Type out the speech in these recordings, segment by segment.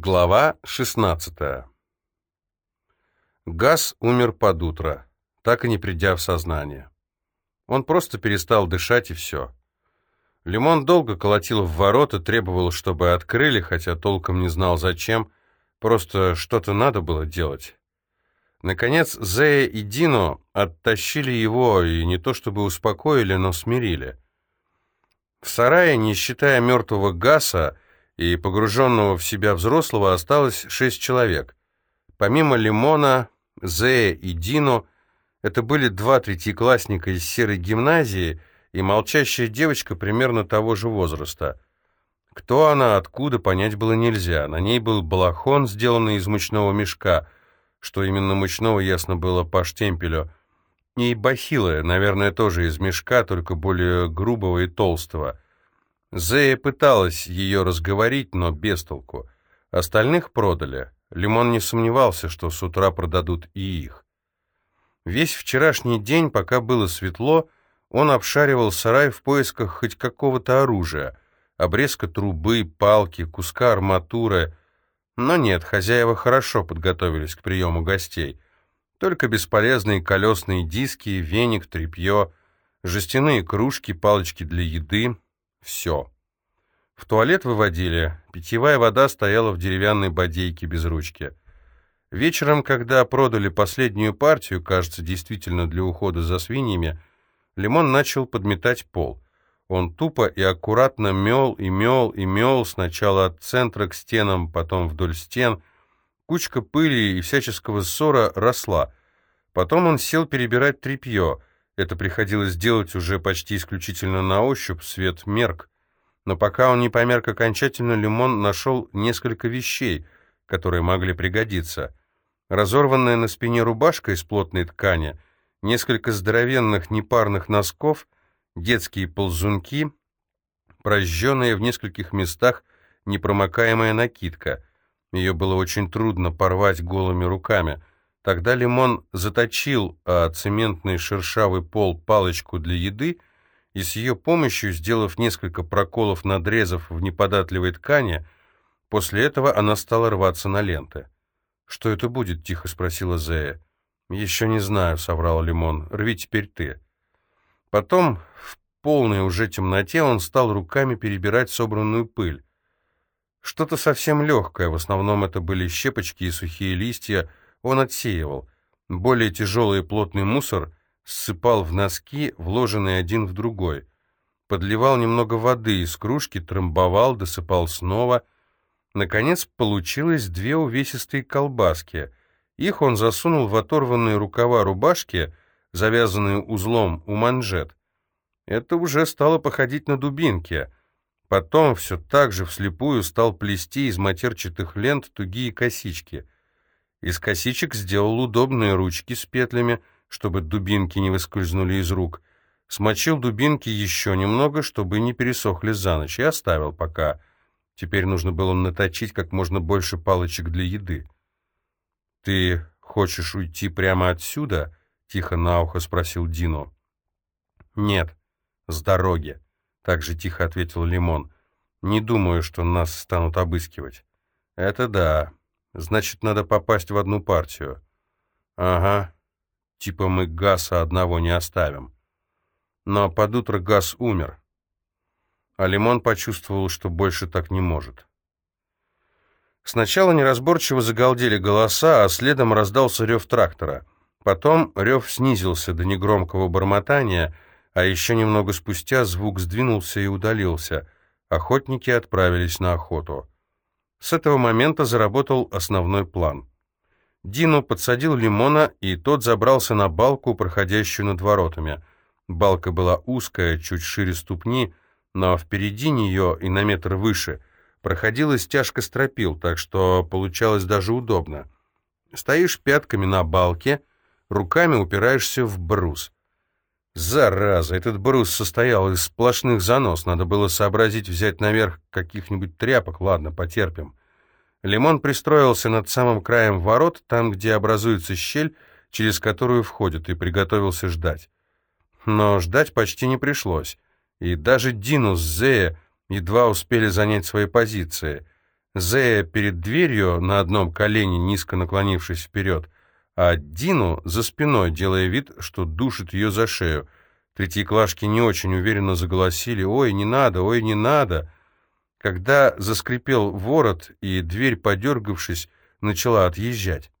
Глава 16 Газ умер под утро, так и не придя в сознание. Он просто перестал дышать и все. Лимон долго колотил в ворота, требовал, чтобы открыли, хотя толком не знал зачем, просто что-то надо было делать. Наконец Зея и Дино оттащили его и не то чтобы успокоили, но смирили. В сарае, не считая мертвого Гаса, и погруженного в себя взрослого осталось шесть человек. Помимо Лимона, Зея и Дино, это были два третьеклассника из серой гимназии и молчащая девочка примерно того же возраста. Кто она, откуда, понять было нельзя. На ней был балахон, сделанный из мучного мешка, что именно мучного ясно было по штемпелю, и бахилы, наверное, тоже из мешка, только более грубого и толстого — Зея пыталась ее разговорить, но без толку. Остальных продали. Лимон не сомневался, что с утра продадут и их. Весь вчерашний день, пока было светло, он обшаривал сарай в поисках хоть какого-то оружия, обрезка трубы, палки, куска арматуры. Но нет, хозяева хорошо подготовились к приему гостей. Только бесполезные колесные диски, веник, тряпье, жестяные кружки, палочки для еды — все. В туалет выводили, питьевая вода стояла в деревянной бодейке без ручки. Вечером, когда продали последнюю партию, кажется, действительно для ухода за свиньями, Лимон начал подметать пол. Он тупо и аккуратно мел и мел и мел сначала от центра к стенам, потом вдоль стен. Кучка пыли и всяческого ссора росла. Потом он сел перебирать тряпье — это приходилось делать уже почти исключительно на ощупь, свет мерк. Но пока он не померк окончательно, Лимон нашел несколько вещей, которые могли пригодиться. Разорванная на спине рубашка из плотной ткани, несколько здоровенных непарных носков, детские ползунки, прожженная в нескольких местах непромокаемая накидка. Ее было очень трудно порвать голыми руками — Тогда Лимон заточил а, цементный шершавый пол палочку для еды и с ее помощью, сделав несколько проколов надрезов в неподатливой ткани, после этого она стала рваться на ленты. «Что это будет?» — тихо спросила Зея. «Еще не знаю», — соврал Лимон. «Рви теперь ты». Потом, в полной уже темноте, он стал руками перебирать собранную пыль. Что-то совсем легкое, в основном это были щепочки и сухие листья, он отсеивал. Более тяжелый и плотный мусор ссыпал в носки, вложенные один в другой. Подливал немного воды из кружки, трамбовал, досыпал снова. Наконец получилось две увесистые колбаски. Их он засунул в оторванные рукава рубашки, завязанные узлом у манжет. Это уже стало походить на дубинки. Потом все так же вслепую стал плести из матерчатых лент тугие косички — из косичек сделал удобные ручки с петлями, чтобы дубинки не выскользнули из рук. Смочил дубинки еще немного, чтобы не пересохли за ночь, и оставил пока. Теперь нужно было наточить как можно больше палочек для еды. «Ты хочешь уйти прямо отсюда?» — тихо на ухо спросил Дино. «Нет, с дороги», — так же тихо ответил Лимон. «Не думаю, что нас станут обыскивать». «Это да, Значит, надо попасть в одну партию. Ага. Типа мы Гаса одного не оставим. Но под утро Гас умер. А Лимон почувствовал, что больше так не может. Сначала неразборчиво загалдели голоса, а следом раздался рев трактора. Потом рев снизился до негромкого бормотания, а еще немного спустя звук сдвинулся и удалился. Охотники отправились на охоту. С этого момента заработал основной план. Дино подсадил лимона, и тот забрался на балку, проходящую над воротами. Балка была узкая, чуть шире ступни, но впереди нее и на метр выше проходила стяжка стропил, так что получалось даже удобно. Стоишь пятками на балке, руками упираешься в брус. Зараза, этот брус состоял из сплошных занос, надо было сообразить взять наверх каких-нибудь тряпок, ладно, потерпим. Лимон пристроился над самым краем ворот, там, где образуется щель, через которую входит, и приготовился ждать. Но ждать почти не пришлось, и даже Дину с Зея едва успели занять свои позиции. Зея перед дверью на одном колене, низко наклонившись вперед, а Дину за спиной, делая вид, что душит ее за шею. Третьеклашки не очень уверенно заголосили «Ой, не надо! Ой, не надо!» Когда заскрипел ворот, и дверь, подергавшись, начала отъезжать.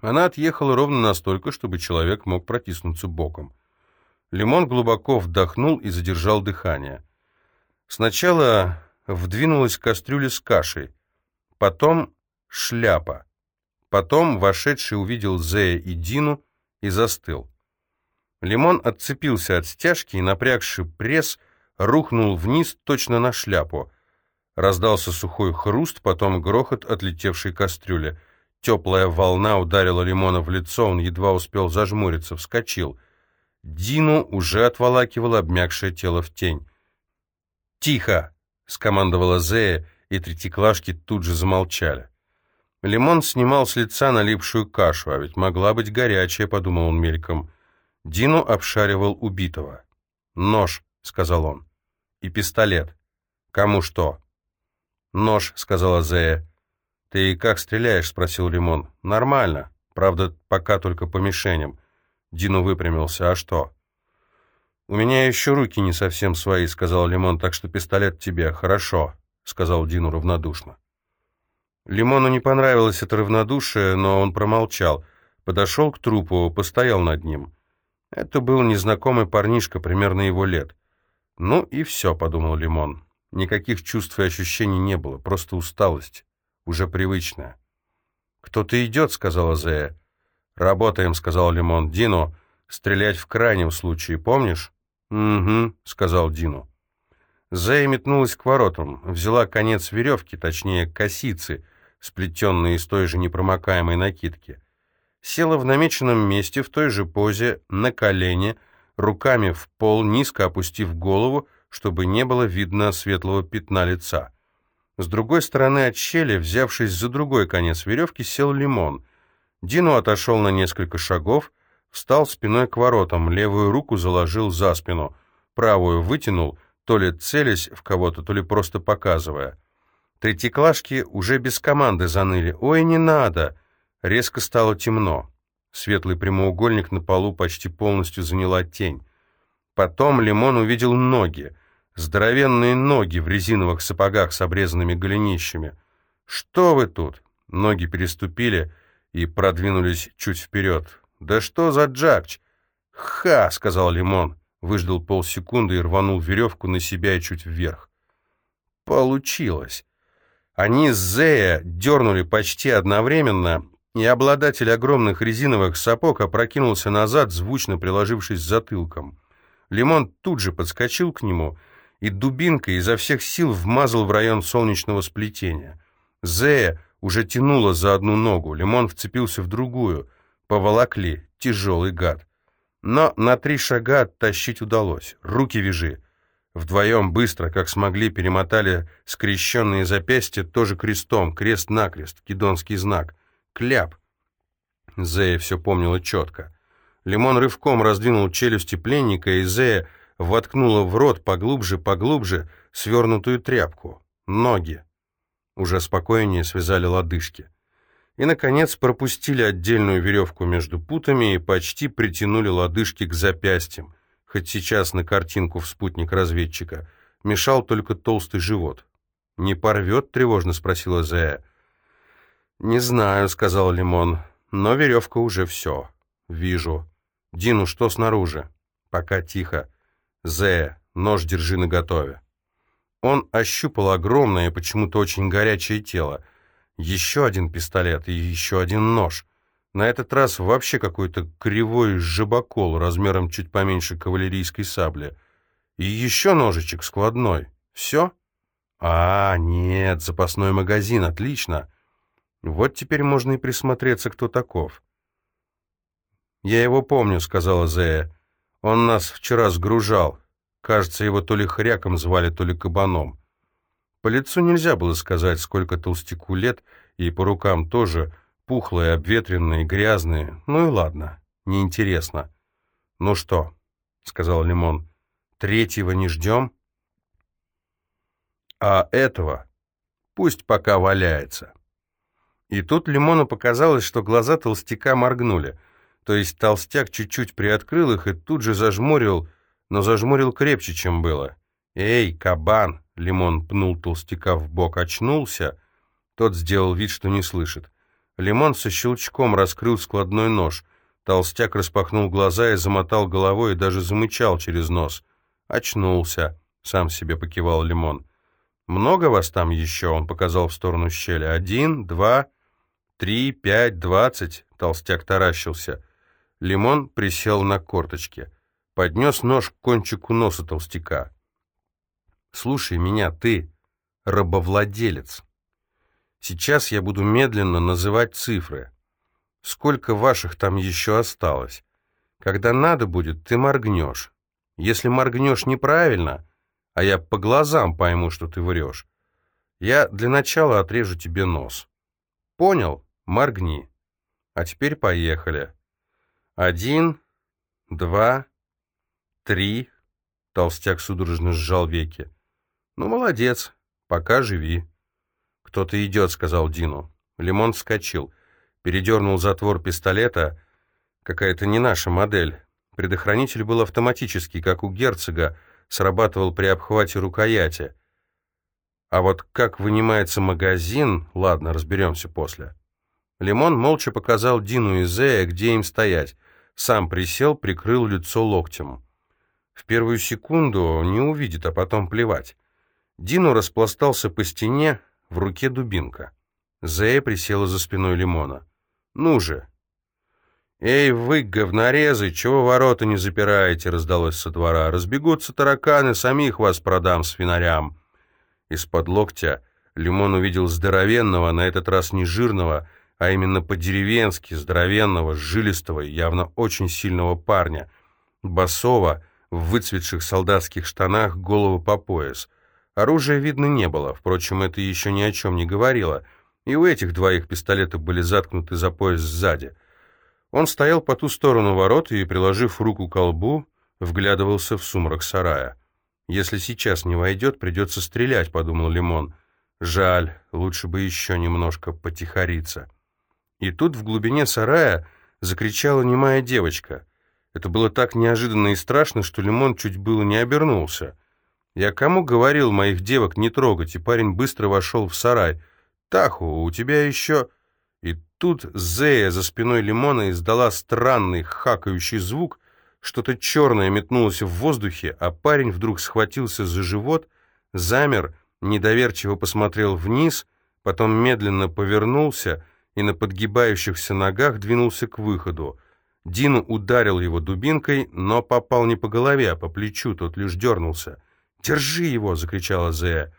Она отъехала ровно настолько, чтобы человек мог протиснуться боком. Лимон глубоко вдохнул и задержал дыхание. Сначала вдвинулась кастрюля с кашей, потом шляпа. Потом вошедший увидел Зея и Дину и застыл. Лимон отцепился от стяжки и, напрягший пресс, рухнул вниз точно на шляпу. Раздался сухой хруст, потом грохот отлетевшей кастрюли. Теплая волна ударила Лимона в лицо, он едва успел зажмуриться, вскочил. Дину уже отволакивало обмякшее тело в тень. «Тихо!» — скомандовала Зея, и третьеклашки тут же замолчали. Лимон снимал с лица налипшую кашу, а ведь могла быть горячая, подумал он мельком. Дину обшаривал убитого. «Нож», — сказал он, — «и пистолет. Кому что?» «Нож», — сказала Зея. «Ты как стреляешь?» — спросил Лимон. «Нормально. Правда, пока только по мишеням». Дину выпрямился. «А что?» «У меня еще руки не совсем свои», — сказал Лимон, «так что пистолет тебе». «Хорошо», — сказал Дину равнодушно. Лимону не понравилось это равнодушие, но он промолчал. Подошел к трупу, постоял над ним. Это был незнакомый парнишка, примерно его лет. «Ну и все», — подумал Лимон. Никаких чувств и ощущений не было, просто усталость, уже привычная. «Кто-то идет», — сказала Зея. «Работаем», — сказал Лимон. «Дину, стрелять в крайнем случае, помнишь?» «Угу», — сказал Дину. Зея метнулась к воротам, взяла конец веревки, точнее, косицы, сплетенные из той же непромокаемой накидки. Села в намеченном месте, в той же позе, на колени, руками в пол, низко опустив голову, чтобы не было видно светлого пятна лица. С другой стороны от щели, взявшись за другой конец веревки, сел лимон. Дину отошел на несколько шагов, встал спиной к воротам, левую руку заложил за спину, правую вытянул, то ли целясь в кого-то, то ли просто показывая. Третьеклашки уже без команды заныли. «Ой, не надо!» Резко стало темно. Светлый прямоугольник на полу почти полностью заняла тень. Потом Лимон увидел ноги, здоровенные ноги в резиновых сапогах с обрезанными голенищами. «Что вы тут?» Ноги переступили и продвинулись чуть вперед. «Да что за джакч?» «Ха!» — сказал Лимон. Выждал полсекунды и рванул веревку на себя и чуть вверх. Получилось. Они с Зея дернули почти одновременно, и обладатель огромных резиновых сапог опрокинулся назад, звучно приложившись затылком. Лимон тут же подскочил к нему и дубинкой изо всех сил вмазал в район солнечного сплетения. Зея уже тянула за одну ногу, Лимон вцепился в другую. Поволокли, тяжелый гад. Но на три шага оттащить удалось. Руки вяжи. Вдвоем быстро, как смогли, перемотали скрещенные запястья тоже крестом, крест-накрест, кидонский знак. Кляп. Зея все помнила четко. Лимон рывком раздвинул челюсти пленника, и Зея воткнула в рот поглубже-поглубже свернутую тряпку. Ноги. Уже спокойнее связали лодыжки. И, наконец, пропустили отдельную веревку между путами и почти притянули лодыжки к запястьям, хоть сейчас на картинку в спутник разведчика. Мешал только толстый живот. «Не порвет?» — тревожно спросила Зея. «Не знаю», — сказал Лимон, — «но веревка уже все. Вижу». «Дину, что снаружи?» «Пока тихо». «Зе, нож держи наготове». Он ощупал огромное, почему-то очень горячее тело. Еще один пистолет и еще один нож. На этот раз вообще какой-то кривой жабокол размером чуть поменьше кавалерийской сабли. И еще ножичек складной. Все? А, нет, запасной магазин, отлично. Вот теперь можно и присмотреться, кто таков. «Я его помню», — сказала Зея. «Он нас вчера сгружал. Кажется, его то ли хряком звали, то ли кабаном. По лицу нельзя было сказать, сколько толстяку лет, и по рукам тоже, пухлые, обветренные, грязные. Ну и ладно, неинтересно». «Ну что?» — сказал Лимон. «Третьего не ждем?» «А этого?» Пусть пока валяется. И тут Лимону показалось, что глаза толстяка моргнули. То есть толстяк чуть-чуть приоткрыл их и тут же зажмурил, но зажмурил крепче, чем было. «Эй, кабан!» — Лимон пнул толстяка в бок, очнулся. Тот сделал вид, что не слышит. Лимон со щелчком раскрыл складной нож. Толстяк распахнул глаза и замотал головой, и даже замычал через нос. «Очнулся», — сам себе покивал Лимон. «Много вас там еще?» — он показал в сторону щели. «Один, два, три, пять, двадцать?» — толстяк таращился. Лимон присел на корточки. Поднес нож к кончику носа толстяка. «Слушай меня, ты, рабовладелец. Сейчас я буду медленно называть цифры. Сколько ваших там еще осталось? Когда надо будет, ты моргнешь. Если моргнешь неправильно, а я по глазам пойму, что ты врешь, я для начала отрежу тебе нос. Понял? Моргни. А теперь поехали. Один, два, три. Толстяк судорожно сжал веки. Ну, молодец, пока живи. Кто-то идет, сказал Дину. Лимон вскочил, передернул затвор пистолета. Какая-то не наша модель. Предохранитель был автоматический, как у герцога, срабатывал при обхвате рукояти. А вот как вынимается магазин, ладно, разберемся после. Лимон молча показал Дину и Зея, где им стоять. Сам присел, прикрыл лицо локтем. В первую секунду не увидит, а потом плевать. Дину распластался по стене, в руке дубинка. Зея присела за спиной Лимона. «Ну же, «Эй, вы, говнорезы, чего ворота не запираете?» — раздалось со двора. «Разбегутся тараканы, самих вас продам свинарям». Из-под локтя Лимон увидел здоровенного, на этот раз не жирного, а именно по-деревенски здоровенного, жилистого, явно очень сильного парня. Басова, в выцветших солдатских штанах, голову по пояс. Оружия видно не было, впрочем, это еще ни о чем не говорило. И у этих двоих пистолеты были заткнуты за пояс сзади — он стоял по ту сторону ворот и, приложив руку к колбу, вглядывался в сумрак сарая. «Если сейчас не войдет, придется стрелять», — подумал Лимон. «Жаль, лучше бы еще немножко потихориться». И тут в глубине сарая закричала немая девочка. Это было так неожиданно и страшно, что Лимон чуть было не обернулся. «Я кому говорил моих девок не трогать?» И парень быстро вошел в сарай. «Таху, у тебя еще...» И тут Зея за спиной Лимона издала странный хакающий звук, что-то черное метнулось в воздухе, а парень вдруг схватился за живот, замер, недоверчиво посмотрел вниз, потом медленно повернулся и на подгибающихся ногах двинулся к выходу. Дину ударил его дубинкой, но попал не по голове, а по плечу, тот лишь дернулся. «Держи его!» — закричала Зея.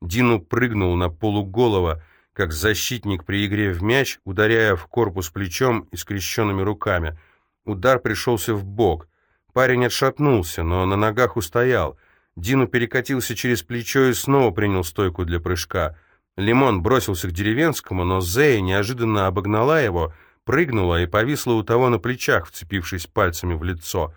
Дину прыгнул на полуголова, как защитник при игре в мяч, ударяя в корпус плечом и скрещенными руками. Удар пришелся в бок. Парень отшатнулся, но на ногах устоял. Дину перекатился через плечо и снова принял стойку для прыжка. Лимон бросился к деревенскому, но Зея неожиданно обогнала его, прыгнула и повисла у того на плечах, вцепившись пальцами в лицо.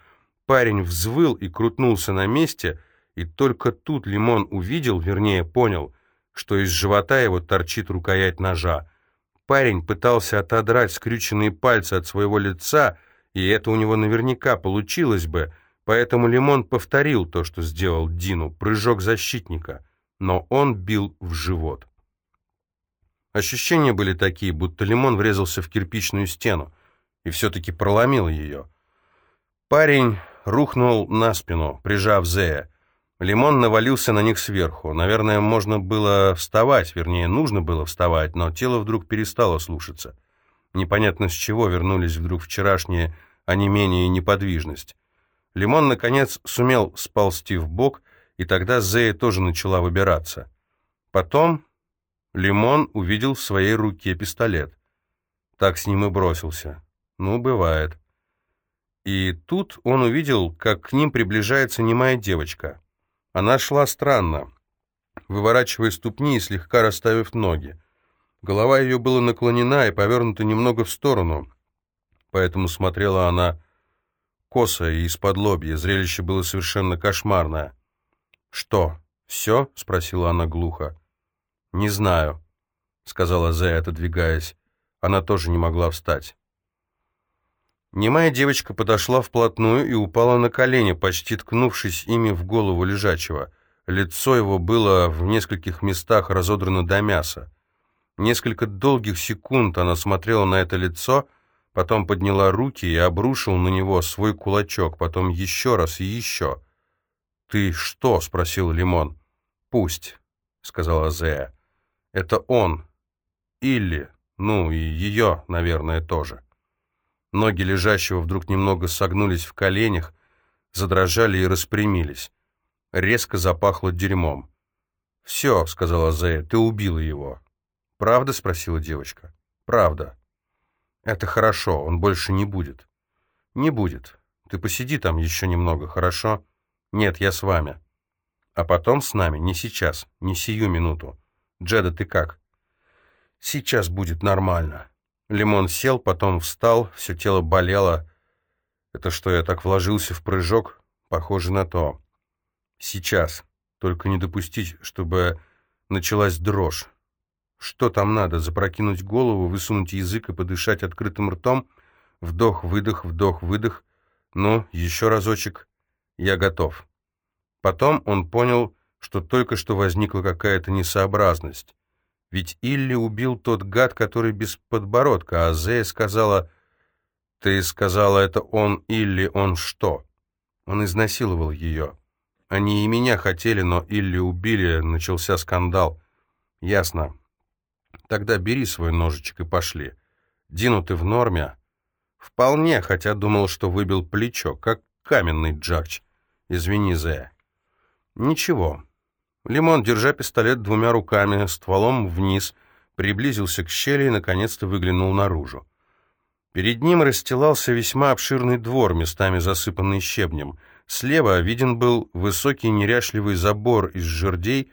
Парень взвыл и крутнулся на месте, и только тут Лимон увидел, вернее понял — что из живота его торчит рукоять ножа. Парень пытался отодрать скрюченные пальцы от своего лица, и это у него наверняка получилось бы, поэтому Лимон повторил то, что сделал Дину, прыжок защитника, но он бил в живот. Ощущения были такие, будто Лимон врезался в кирпичную стену и все-таки проломил ее. Парень рухнул на спину, прижав Зея. Лимон навалился на них сверху. Наверное, можно было вставать, вернее, нужно было вставать, но тело вдруг перестало слушаться. Непонятно с чего вернулись вдруг вчерашние онемение и неподвижность. Лимон, наконец, сумел сползти в бок, и тогда Зея тоже начала выбираться. Потом Лимон увидел в своей руке пистолет. Так с ним и бросился. Ну, бывает. И тут он увидел, как к ним приближается немая девочка. Она шла странно, выворачивая ступни и слегка расставив ноги. Голова ее была наклонена и повернута немного в сторону, поэтому смотрела она косо и из-под лобья. Зрелище было совершенно кошмарное. «Что, все?» — спросила она глухо. «Не знаю», — сказала Зея, отодвигаясь. Она тоже не могла встать. Немая девочка подошла вплотную и упала на колени, почти ткнувшись ими в голову лежачего. Лицо его было в нескольких местах разодрано до мяса. Несколько долгих секунд она смотрела на это лицо, потом подняла руки и обрушил на него свой кулачок, потом еще раз и еще. «Ты что?» — спросил Лимон. «Пусть», — сказала Зея. «Это он. Илли. Ну, и ее, наверное, тоже». Ноги лежащего вдруг немного согнулись в коленях, задрожали и распрямились. Резко запахло дерьмом. «Все», — сказала Зея, — «ты убила его». «Правда?» — спросила девочка. «Правда». «Это хорошо, он больше не будет». «Не будет. Ты посиди там еще немного, хорошо?» «Нет, я с вами». «А потом с нами, не сейчас, не сию минуту. Джеда, ты как?» «Сейчас будет нормально». Лимон сел, потом встал, все тело болело. Это что, я так вложился в прыжок? Похоже на то. Сейчас. Только не допустить, чтобы началась дрожь. Что там надо? Запрокинуть голову, высунуть язык и подышать открытым ртом? Вдох-выдох, вдох-выдох. Ну, еще разочек. Я готов. Потом он понял, что только что возникла какая-то несообразность. Ведь Илли убил тот гад, который без подбородка, а Зея сказала... Ты сказала, это он Илли, он что? Он изнасиловал ее. Они и меня хотели, но Илли убили, начался скандал. Ясно. Тогда бери свой ножичек и пошли. Дину, ты в норме? Вполне, хотя думал, что выбил плечо, как каменный джакч. Извини, Зея. Ничего, Лимон, держа пистолет двумя руками, стволом вниз, приблизился к щели и, наконец-то, выглянул наружу. Перед ним расстилался весьма обширный двор, местами засыпанный щебнем. Слева виден был высокий неряшливый забор из жердей.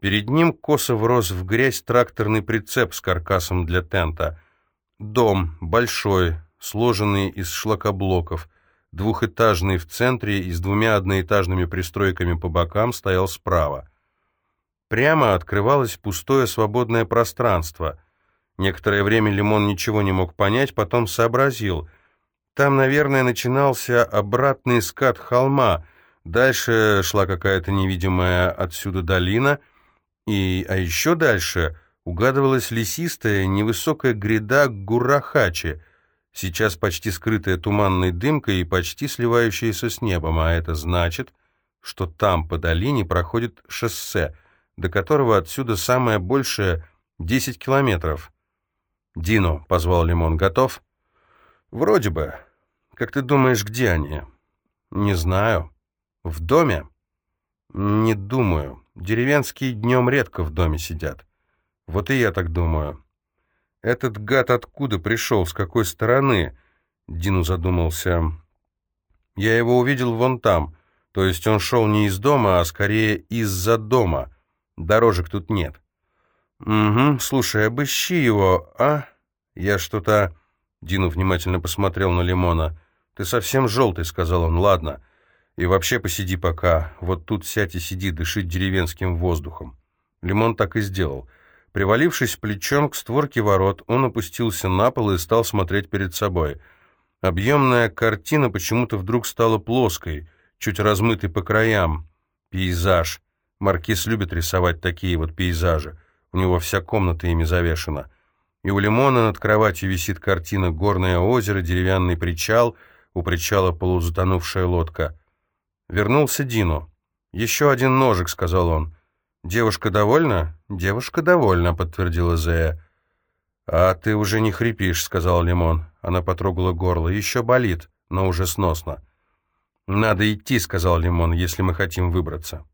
Перед ним косо врос в грязь тракторный прицеп с каркасом для тента. Дом, большой, сложенный из шлакоблоков, двухэтажный в центре и с двумя одноэтажными пристройками по бокам, стоял справа. Прямо открывалось пустое свободное пространство. Некоторое время Лимон ничего не мог понять, потом сообразил. Там, наверное, начинался обратный скат холма, дальше шла какая-то невидимая отсюда долина, и, а еще дальше угадывалась лесистая невысокая гряда Гурахачи, сейчас почти скрытая туманной дымкой и почти сливающаяся с небом, а это значит, что там по долине проходит шоссе — до которого отсюда самое большее — десять километров. «Дино», — позвал Лимон, — «готов?» «Вроде бы. Как ты думаешь, где они?» «Не знаю. В доме?» «Не думаю. Деревенские днем редко в доме сидят. Вот и я так думаю». «Этот гад откуда пришел? С какой стороны?» Дину задумался. «Я его увидел вон там. То есть он шел не из дома, а скорее из-за дома. Дорожек тут нет. Угу, слушай, обыщи его, а? Я что-то... Дину внимательно посмотрел на Лимона. Ты совсем желтый, сказал он. Ладно. И вообще посиди пока. Вот тут сядь и сиди, дыши деревенским воздухом. Лимон так и сделал. Привалившись плечом к створке ворот, он опустился на пол и стал смотреть перед собой. Объемная картина почему-то вдруг стала плоской, чуть размытой по краям. Пейзаж. Маркиз любит рисовать такие вот пейзажи. У него вся комната ими завешена. И у Лимона над кроватью висит картина «Горное озеро», деревянный причал, у причала полузатонувшая лодка. Вернулся Дину. «Еще один ножик», — сказал он. «Девушка довольна?» «Девушка довольна», — подтвердила Зея. «А ты уже не хрипишь», — сказал Лимон. Она потрогала горло. «Еще болит, но уже сносно». «Надо идти», — сказал Лимон, — «если мы хотим выбраться».